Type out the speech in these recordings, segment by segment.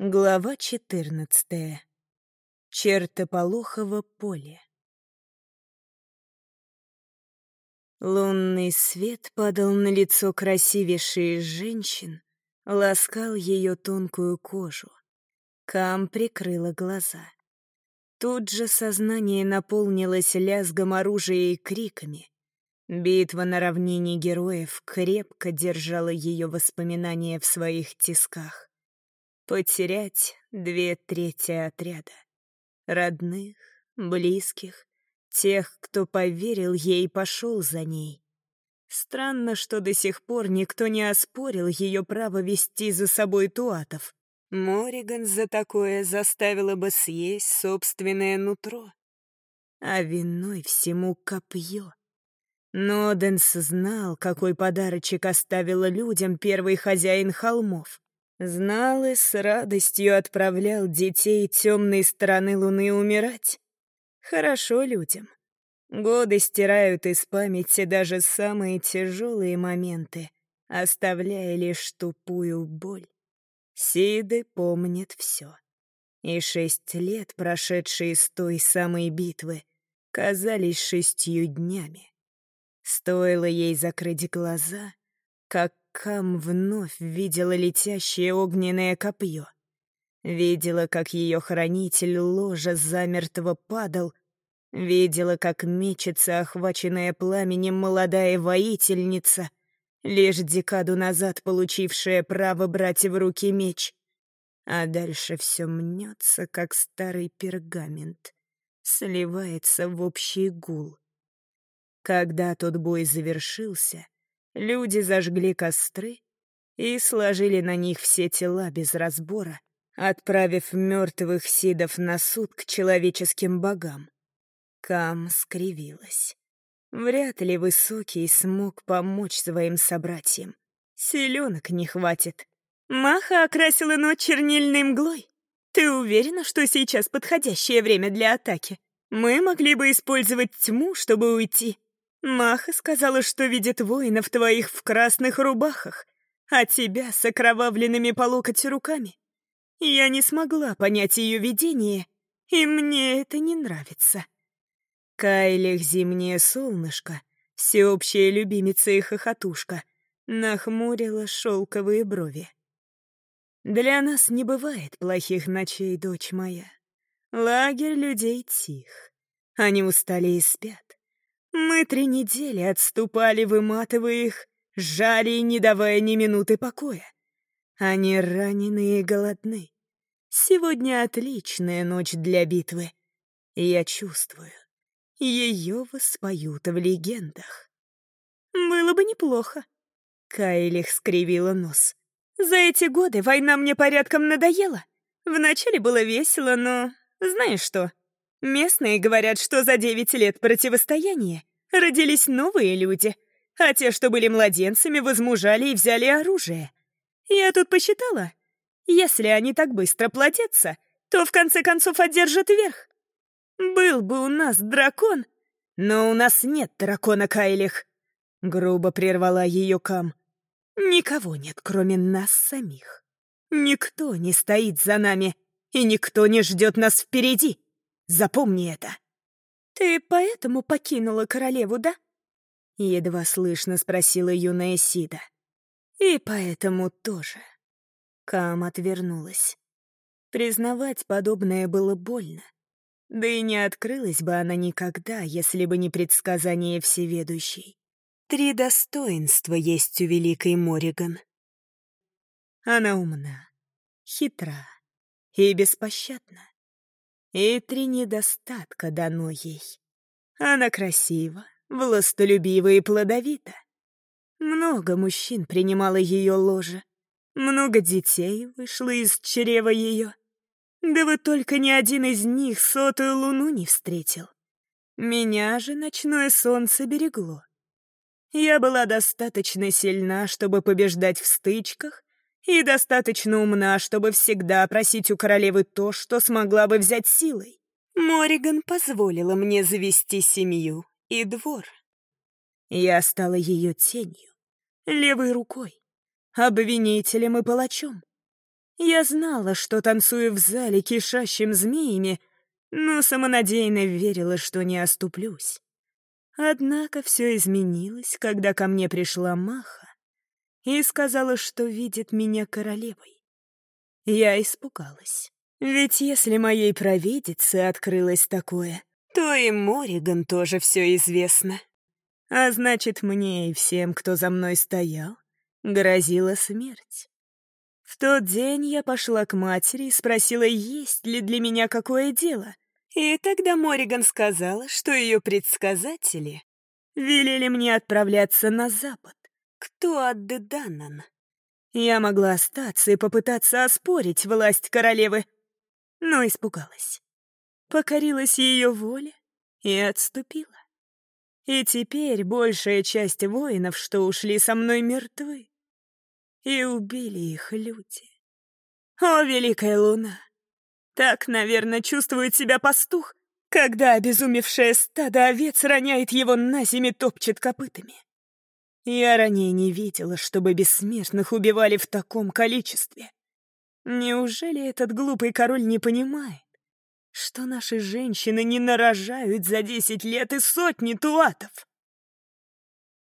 Глава 14. Чертополохово поле. Лунный свет падал на лицо красивейшей из женщин, ласкал ее тонкую кожу. Кам прикрыла глаза. Тут же сознание наполнилось лязгом оружия и криками. Битва на равнине героев крепко держала ее воспоминания в своих тисках. Потерять две трети отряда. Родных, близких, тех, кто поверил ей и пошел за ней. Странно, что до сих пор никто не оспорил ее право вести за собой туатов. Мориган за такое заставила бы съесть собственное нутро. А виной всему копье. Ноденс знал, какой подарочек оставила людям первый хозяин холмов. Знал и с радостью отправлял детей темной стороны Луны умирать. Хорошо людям. Годы стирают из памяти даже самые тяжелые моменты, оставляя лишь тупую боль. Сиды помнит все. И шесть лет, прошедшие с той самой битвы, казались шестью днями. Стоило ей закрыть глаза, как Кам вновь видела летящее огненное копье. Видела, как ее хранитель ложа замертво падал. Видела, как мечется охваченная пламенем молодая воительница, лишь декаду назад получившая право брать в руки меч. А дальше все мнется, как старый пергамент, сливается в общий гул. Когда тот бой завершился — Люди зажгли костры и сложили на них все тела без разбора, отправив мертвых сидов на суд к человеческим богам. Кам скривилась. Вряд ли Высокий смог помочь своим собратьям. Селенок не хватит. Маха окрасила ночь чернильной мглой. Ты уверена, что сейчас подходящее время для атаки? Мы могли бы использовать тьму, чтобы уйти. Маха сказала, что видит воинов твоих в красных рубахах, а тебя с окровавленными по локоть руками. Я не смогла понять ее видение, и мне это не нравится. Кайлих зимнее солнышко, всеобщая любимица и хохотушка, нахмурила шелковые брови. Для нас не бывает плохих ночей, дочь моя. Лагерь людей тих. Они устали и спят. Мы три недели отступали, выматывая их, жали и не давая ни минуты покоя. Они ранены и голодны. Сегодня отличная ночь для битвы. Я чувствую, ее воспоют в легендах. Было бы неплохо. Кайлих скривила нос. За эти годы война мне порядком надоела. Вначале было весело, но... Знаешь что? Местные говорят, что за девять лет противостояния родились новые люди, а те, что были младенцами, возмужали и взяли оружие. Я тут посчитала, если они так быстро плодятся, то в конце концов одержат верх. Был бы у нас дракон, но у нас нет дракона, Кайлих. Грубо прервала ее Кам. Никого нет, кроме нас самих. Никто не стоит за нами, и никто не ждет нас впереди. Запомни это!» «Ты поэтому покинула королеву, да?» Едва слышно спросила юная Сида. «И поэтому тоже». Кам отвернулась. Признавать подобное было больно. Да и не открылась бы она никогда, если бы не предсказание всеведущей. Три достоинства есть у великой Мориган. Она умна, хитра и беспощадна. И три недостатка дано ей. Она красива, властолюбива и плодовита. Много мужчин принимало ее ложе. Много детей вышло из чрева ее. Да вы только ни один из них сотую луну не встретил. Меня же ночное солнце берегло. Я была достаточно сильна, чтобы побеждать в стычках, и достаточно умна, чтобы всегда просить у королевы то, что смогла бы взять силой. Мориган позволила мне завести семью и двор. Я стала ее тенью, левой рукой, обвинителем и палачом. Я знала, что танцую в зале кишащим змеями, но самонадеянно верила, что не оступлюсь. Однако все изменилось, когда ко мне пришла Маха и сказала, что видит меня королевой. Я испугалась. Ведь если моей провидице открылось такое, то и Мориган тоже все известно. А значит, мне и всем, кто за мной стоял, грозила смерть. В тот день я пошла к матери и спросила, есть ли для меня какое дело. И тогда Мориган сказала, что ее предсказатели велели мне отправляться на запад, к Туадде-Даннан. Я могла остаться и попытаться оспорить власть королевы, но испугалась. Покорилась ее воле и отступила. И теперь большая часть воинов, что ушли со мной, мертвы. И убили их люди. О, Великая Луна! Так, наверное, чувствует себя пастух, когда обезумевшее стадо овец роняет его на землю топчет копытами. Я ранее не видела, чтобы бессмертных убивали в таком количестве. Неужели этот глупый король не понимает, что наши женщины не нарожают за десять лет и сотни туатов.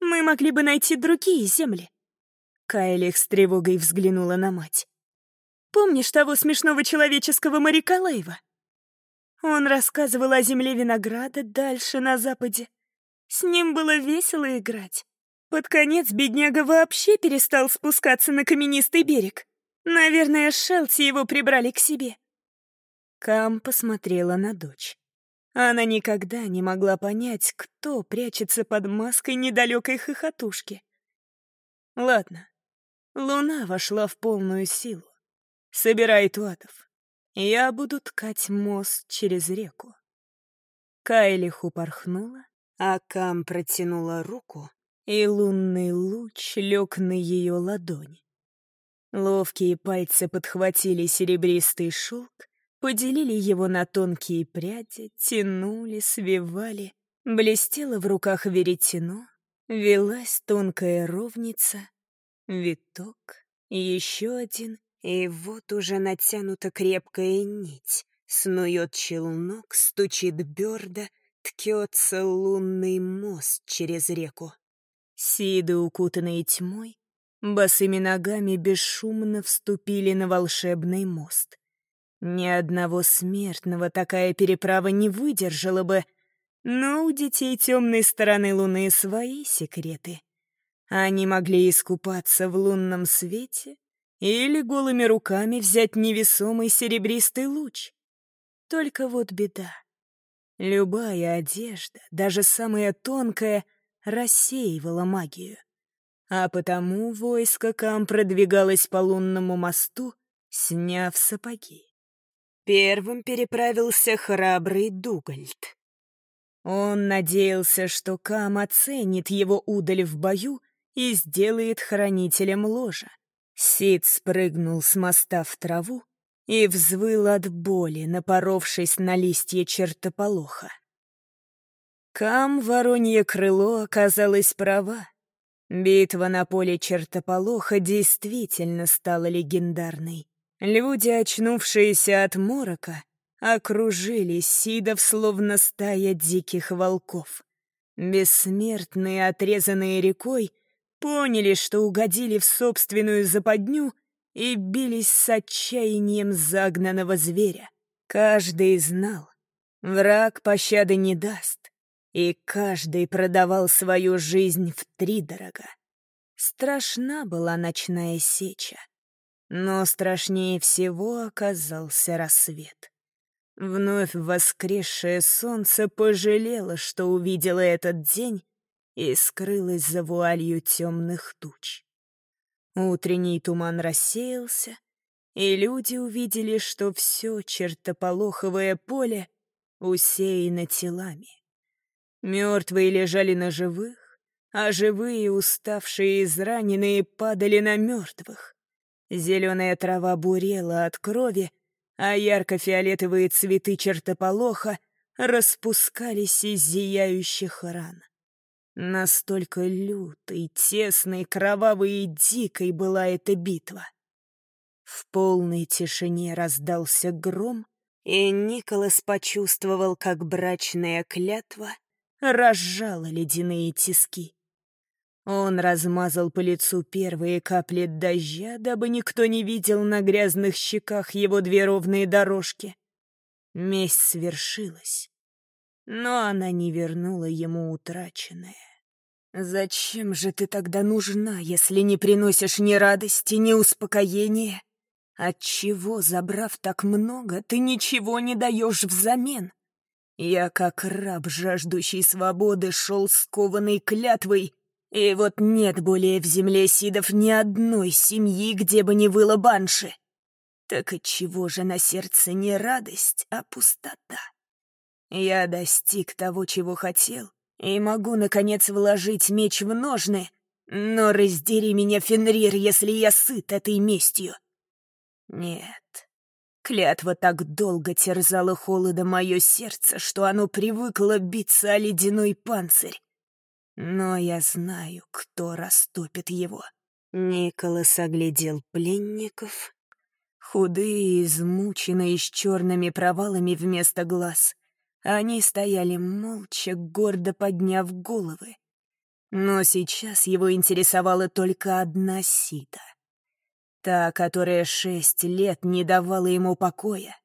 Мы могли бы найти другие земли. Кайлих с тревогой взглянула на мать. Помнишь того смешного человеческого моряка Лейва? Он рассказывал о земле винограда дальше на западе. С ним было весело играть. Под конец бедняга вообще перестал спускаться на каменистый берег. Наверное, Шелти его прибрали к себе. Кам посмотрела на дочь. Она никогда не могла понять, кто прячется под маской недалекой хохотушки. Ладно, луна вошла в полную силу. Собирай туатов. Я буду ткать мост через реку. Кайлих упорхнула, а Кам протянула руку, и лунный луч лег на ее ладонь. Ловкие пальцы подхватили серебристый шелк Поделили его на тонкие пряди, тянули, свивали. Блестело в руках веретено, велась тонкая ровница, виток, еще один, и вот уже натянута крепкая нить. Снует челнок, стучит берда, ткется лунный мост через реку. Сиды, укутанные тьмой, босыми ногами бесшумно вступили на волшебный мост. Ни одного смертного такая переправа не выдержала бы, но у детей темной стороны Луны свои секреты. Они могли искупаться в лунном свете или голыми руками взять невесомый серебристый луч. Только вот беда. Любая одежда, даже самая тонкая, рассеивала магию. А потому войско Кам продвигалось по лунному мосту, сняв сапоги. Первым переправился храбрый Дугальд. Он надеялся, что Кам оценит его удаль в бою и сделает хранителем ложа. Сид спрыгнул с моста в траву и взвыл от боли, напоровшись на листья чертополоха. Кам, воронье крыло, оказалась права. Битва на поле чертополоха действительно стала легендарной. Люди, очнувшиеся от морока, окружили Сидов, словно стая диких волков. Бессмертные, отрезанные рекой, поняли, что угодили в собственную западню и бились с отчаянием загнанного зверя. Каждый знал, враг пощады не даст, и каждый продавал свою жизнь втридорога. Страшна была ночная сеча. Но страшнее всего оказался рассвет. Вновь воскресшее солнце пожалело, что увидело этот день и скрылось за вуалью темных туч. Утренний туман рассеялся, и люди увидели, что все чертополоховое поле усеяно телами. Мертвые лежали на живых, а живые, уставшие и израненные, падали на мертвых. Зеленая трава бурела от крови, а ярко-фиолетовые цветы чертополоха распускались из зияющих ран. Настолько лютой, тесной, кровавой и дикой была эта битва. В полной тишине раздался гром, и Николас почувствовал, как брачная клятва разжала ледяные тиски. Он размазал по лицу первые капли дождя, дабы никто не видел на грязных щеках его две ровные дорожки. Месть свершилась, но она не вернула ему утраченное. «Зачем же ты тогда нужна, если не приносишь ни радости, ни успокоения? Отчего, забрав так много, ты ничего не даешь взамен? Я, как раб, жаждущий свободы, шел скованной клятвой, и вот нет более в земле сидов ни одной семьи, где бы не было банши. Так отчего же на сердце не радость, а пустота? Я достиг того, чего хотел, и могу, наконец, вложить меч в ножны, но раздери меня, Фенрир, если я сыт этой местью. Нет, клятва так долго терзала холодом мое сердце, что оно привыкло биться о ледяной панцирь. Но я знаю, кто растопит его. Николас оглядел пленников. Худые, измученные, с черными провалами вместо глаз — они стояли молча, гордо подняв головы. Но сейчас его интересовала только одна сита. Та, которая шесть лет не давала ему покоя.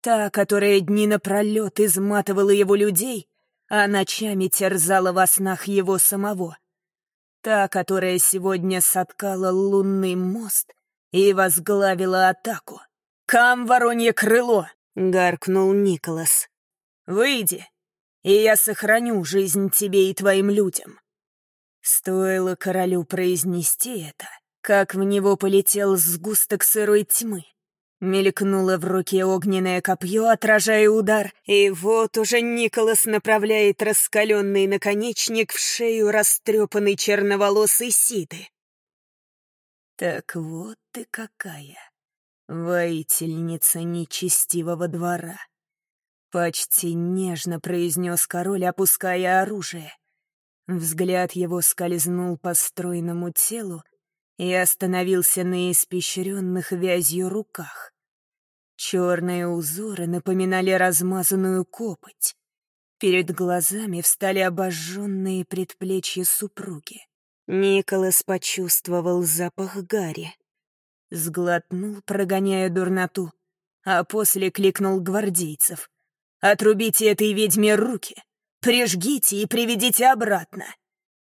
Та, которая дни напролет изматывала его людей, а ночами терзала во снах его самого. Та, которая сегодня соткала лунный мост и возглавила атаку. «Кам, воронье крыло!» — гаркнул Николас. Выйди, и я сохраню жизнь тебе и твоим людям». Стоило королю произнести это, как в него полетел сгусток сырой тьмы. Мелькнуло в руке огненное копье, отражая удар, и вот уже Николас направляет раскаленный наконечник в шею растрепанной черноволосой Сиды. Так вот ты какая, воительница нечестивого двора. Почти нежно произнес король, опуская оружие. Взгляд его скользнул по стройному телу и остановился на испещренных вязью руках. Черные узоры напоминали размазанную копоть. Перед глазами встали обожженные предплечья супруги. Николас почувствовал запах гари. Сглотнул, прогоняя дурноту, а после кликнул гвардейцев. Отрубите этой ведьме руки, прижгите и приведите обратно.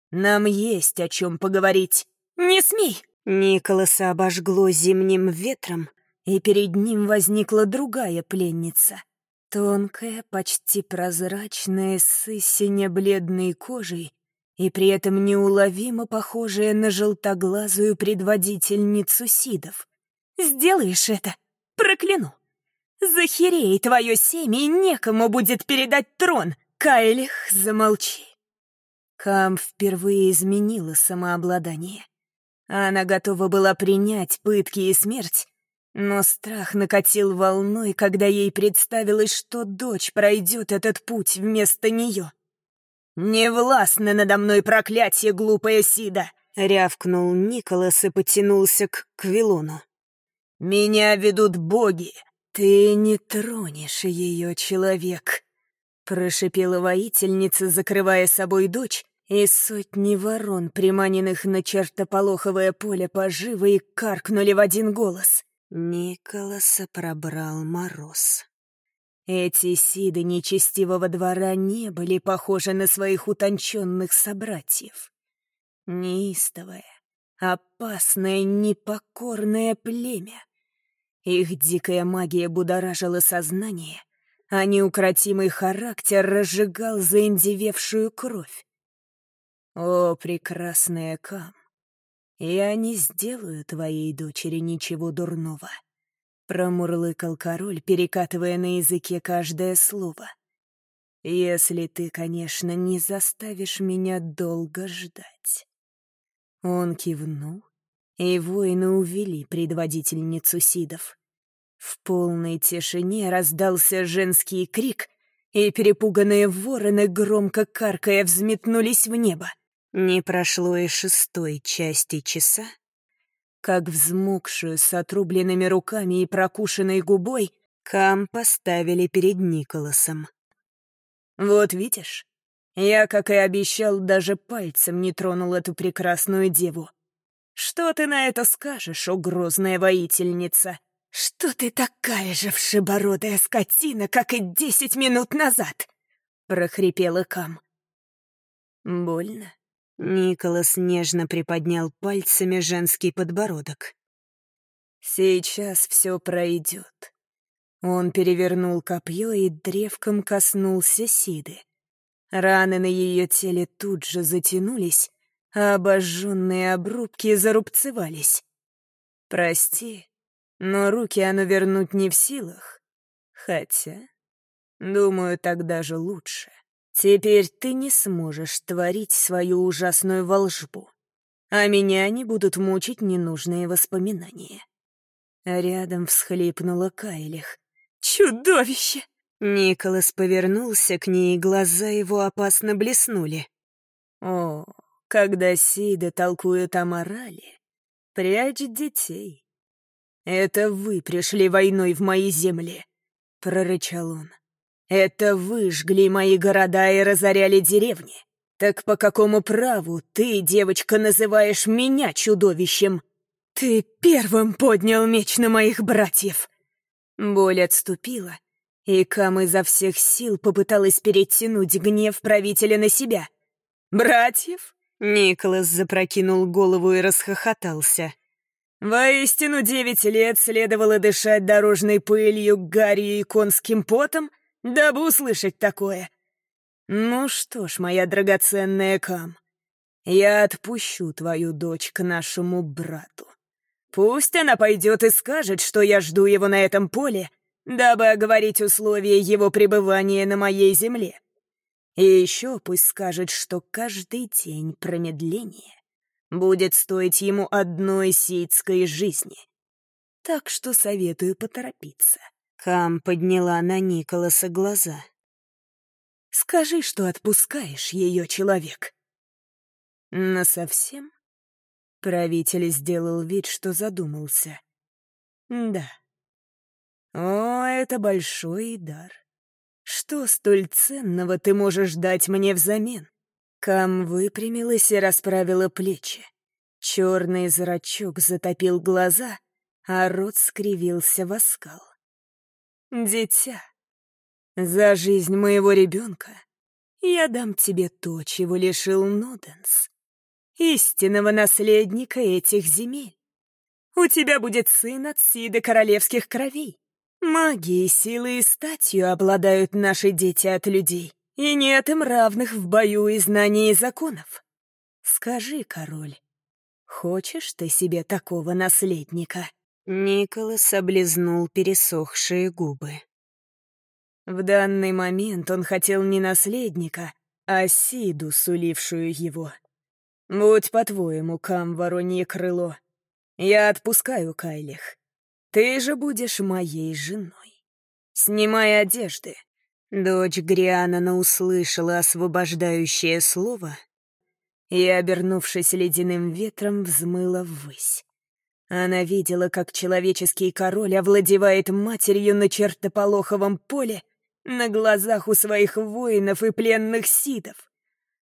Нам есть о чем поговорить. Не смей!» Николаса обожгло зимним ветром, и перед ним возникла другая пленница. Тонкая, почти прозрачная, с сине-бледной кожей и при этом неуловимо похожая на желтоглазую предводительницу Сидов. «Сделаешь это? Прокляну!» Захерей твое семя, и некому будет передать трон. Кайлих, замолчи. Кам впервые изменила самообладание. Она готова была принять пытки и смерть, но страх накатил волной, когда ей представилось, что дочь пройдет этот путь вместо нее. «Не властно надо мной проклятие, глупая Сида!» — рявкнул Николас и потянулся к Квилону. «Меня ведут боги, «Ты не тронешь ее, человек», — прошипела воительница, закрывая собой дочь, и сотни ворон, приманенных на чертополоховое поле поживы, и каркнули в один голос. Николаса пробрал мороз. Эти сиды нечестивого двора не были похожи на своих утонченных собратьев. Неистовое, опасное, непокорное племя. Их дикая магия будоражила сознание, а неукротимый характер разжигал заиндевевшую кровь. «О, прекрасная Кам, я не сделаю твоей дочери ничего дурного», — промурлыкал король, перекатывая на языке каждое слово. «Если ты, конечно, не заставишь меня долго ждать». Он кивнул, и воины увели предводительницу Сидов. В полной тишине раздался женский крик, и перепуганные вороны, громко каркая, взметнулись в небо. Не прошло и шестой части часа, как взмокшую с отрубленными руками и прокушенной губой Кам поставили перед Николасом. «Вот видишь, я, как и обещал, даже пальцем не тронул эту прекрасную деву. Что ты на это скажешь, о грозная воительница? Что ты такая же вшибородая скотина, как и десять минут назад?» — прохрипела Кам. «Больно?» Николас нежно приподнял пальцами женский подбородок. «Сейчас все пройдет». Он перевернул копье и древком коснулся Сиды. Раны на ее теле тут же затянулись, а обожженные обрубки зарубцевались. «Прости, но руки оно вернуть не в силах. Хотя, думаю, так даже лучше». Теперь ты не сможешь творить свою ужасную волжбу, а меня не будут мучить ненужные воспоминания. Рядом всхлипнула Кайлих. «Чудовище!» Николас повернулся к ней, и глаза его опасно блеснули. «О, когда Сида толкует о морали, прячь детей. Это вы пришли войной в мои земли», — прорычал он. Это вы жгли мои города и разоряли деревни. Так по какому праву ты, девочка, называешь меня чудовищем? Ты первым поднял меч на моих братьев. Боль отступила, и Кам изо всех сил попыталась перетянуть гнев правителя на себя. «Братьев?» — Николас запрокинул голову и расхохотался. «Воистину девять лет следовало дышать дорожной пылью, гарью и конским потом?» Дабы услышать такое. Ну что ж, моя драгоценная Кам, я отпущу твою дочь к нашему брату. Пусть она пойдет и скажет, что я жду его на этом поле, дабы оговорить условия его пребывания на моей земле. И еще пусть скажет, что каждый день промедления будет стоить ему одной ситской жизни. Так что советую поторопиться. Кам подняла на Николаса глаза. «Скажи, что отпускаешь ее, человек». «Насовсем?» Правитель сделал вид, что задумался. «Да. О, это большой дар. Что столь ценного ты можешь дать мне взамен?» Кам выпрямилась и расправила плечи. Черный зрачок затопил глаза, а рот скривился в оскал. «Дитя, за жизнь моего ребенка я дам тебе то, чего лишил Ноденс, истинного наследника этих земель. У тебя будет сын от Сида королевских кровей. Магией, силой и статью обладают наши дети от людей, и нет им равных в бою и знании законов. Скажи, король, хочешь ты себе такого наследника?» Николас облизнул пересохшие губы. В данный момент он хотел не наследника, а Сиду, сулившую его. «Будь по-твоему, Кам, воронье крыло. Я отпускаю Кайлих. Ты же будешь моей женой. Снимай одежды». Дочь Грианана услышала освобождающее слово и, обернувшись ледяным ветром, взмыла ввысь. Она видела, как человеческий король овладевает матерью на чертополоховом поле на глазах у своих воинов и пленных сидов.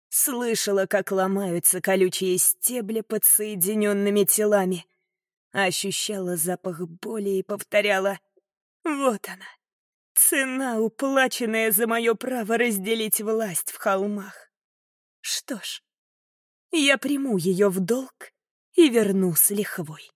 Слышала, как ломаются колючие стебли под соединенными телами. Ощущала запах боли и повторяла «Вот она, цена, уплаченная за мое право разделить власть в холмах. Что ж, я приму ее в долг и верну с лихвой».